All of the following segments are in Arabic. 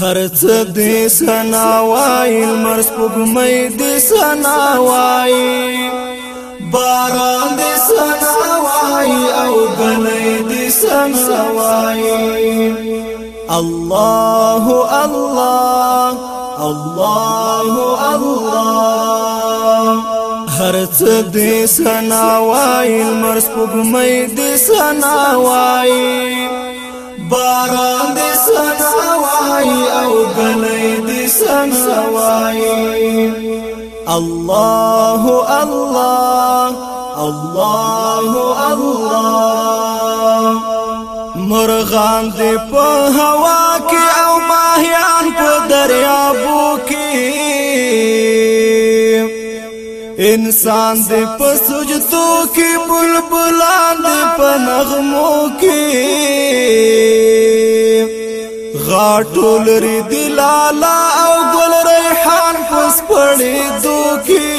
هر څه دې سنا وای المر سپوږمۍ دې سنا وای باران دې سنا وای أو غلې دې سنا وای الله الله الله الله. هر څه دې سنا وای المر سپوږمۍ دې سنا وای باران دې سنا وای او غلې دې سنا وای الله الله الله الله مرغان دې په هوا کې او ماهیان په دریابو کې انسان دې په سجدو کې بلبلان دې په نغمو کې غاټو لري دلالا او ګل ریحان پس پړې دوکي.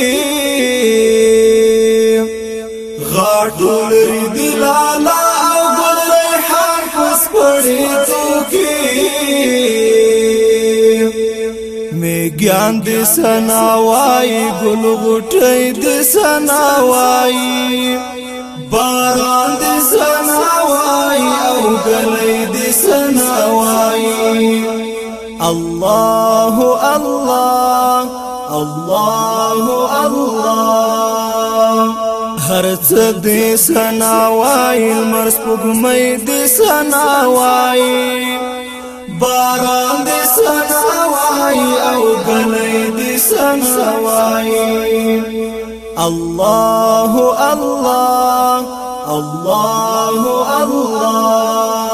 غاټو لري دلالا او ګل ریحان پس پړې دوکي. میګیان دې سناوای ګل غټې دې سناوای. باران دې سناوای او ګلې دې سناوای الله الله الله الله. هر څه دې سناوای المرس پګمې دې سناوای. باران دې سناوای أو ګلې دې سناوای. الله الله الله الله.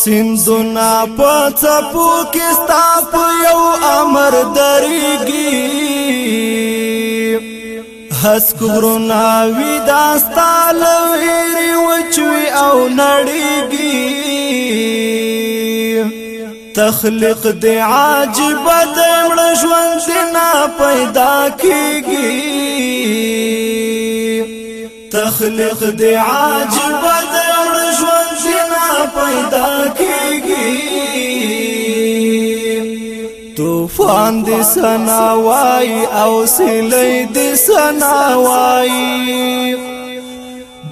سندونا پڅپو کې ستاپ یو امر دريږي حس کورنا ودا ستال ویری وچوي او نړيږي تخلق دی عجب د مړ ژوند نه پیدا کیږي تخلق دی عجب پیدا کیږي طوفان دی سناوای أو سیلی دی سناوای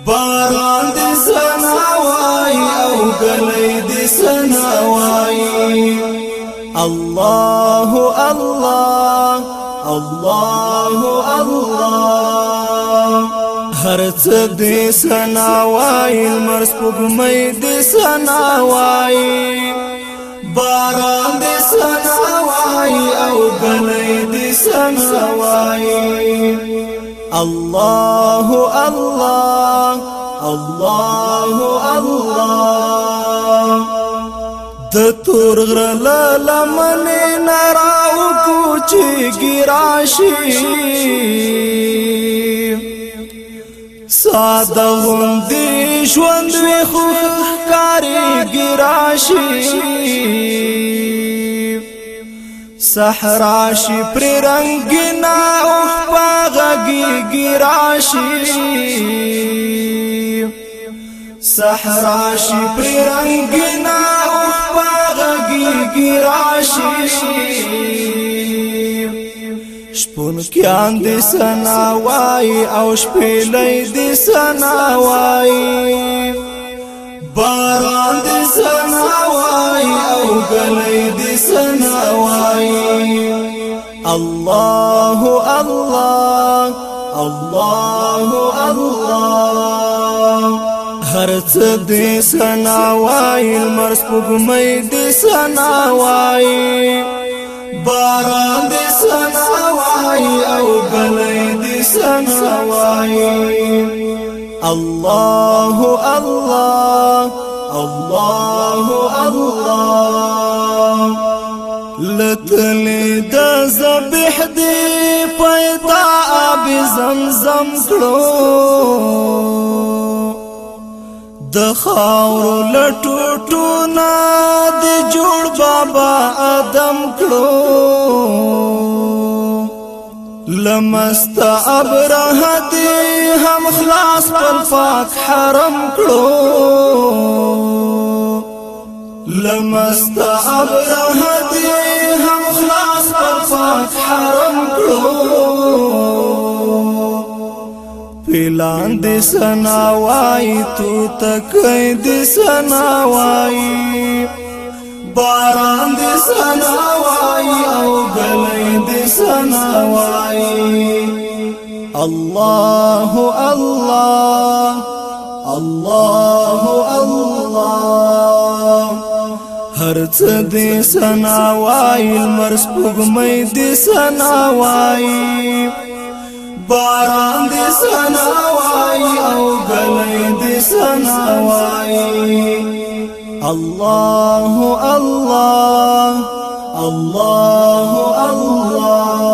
باران دی سناوای أو گلی دی سناوای الله الله الله الله. هر څه دې سناوای المرس پګمې دې سناوای باران دې سناوای أو غلې دې سناوای الله الله الله الله. د تور غر لمن نراو کوچي ګراشي. ساده هم دی ژوند وی خو کاری ګراشي صحراشي پر رنگ نا او پاغږي ګراشي صحراشي پر رنگ نا او پاغږي ګراشي شپون کیان دې سنا وای أو شپېلې دې سنا وای باران دې سنا وای أو غلې دې سنا وای الله الله الله الله هر څه دې سنا وای مرس پګمې دې سنا وای باران دې سناوای أو غلې دې سناوای الله الله الله الله. لتلې د ذبح دې پیدا اب زمزم کړو. د خاور لټوټو نا د بابا آدم کړو. لمست ابره دې هم خلاص پر پاک حرم کړو. لمست ابره دی هم خلاص پر پاک حرم کړو. پلان دې سنا وای تو تکای دې سنا وای. باران دې سنا وای أو غلې دې سنا وای الله الله الله الله. هر څه دې سنا وای المرس پګمې دې سنا وای باران دې سنا وای أو غلې دې سنا وای الله الله الله الله.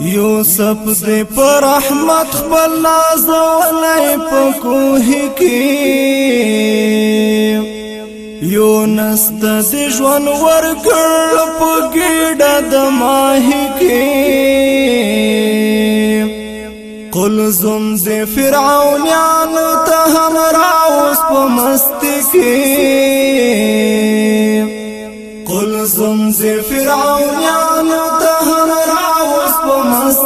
یوسف دې پر رحمت خپل نازولې په کوه کې یونس د ژوند ورکړ په ګډه قل زم د فرعونانو ته هم راوس په کې قل زم د فرعونانو ته هم راوس په مست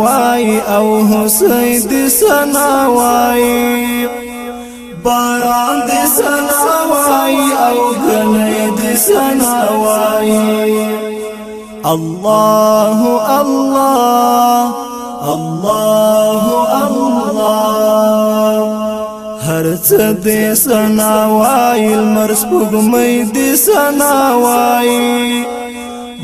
وای أو حسین د سنا وای باران د سنا أو غنې د سنا الله الله. الله الله هر څه د سنا وای المرس پګمې د سنا وای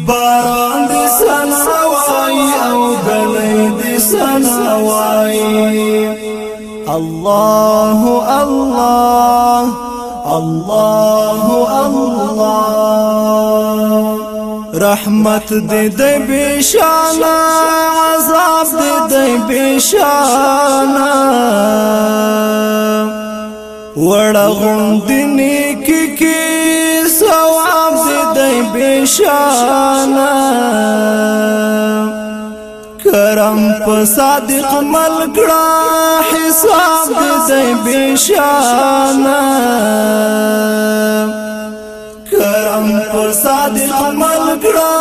باران دې سنا وای أو غلې دې سنا وای الله الله الله الله رحمت دې دې بشانا عذاب دې دې بشانا وړه غوندنی کی کی ثواب دې بشانا کرم په صادق ملګړه حساب دې بشانا کرم په صادق ملګړه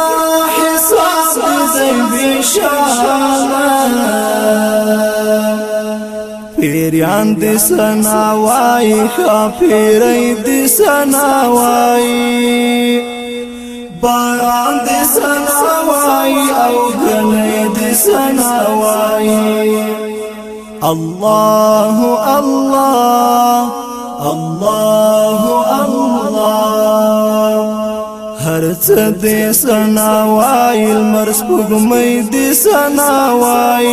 حساب دې بشانا پیریان دې سنا وای خافرې دې سنا وای باران دې سنا وای أو غلې دې سنا وای الله الله الله الله. هر څه دې سنا وای المرس پګمې دې سنا وای